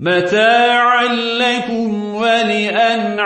متاعا لكم ولأنعامكم.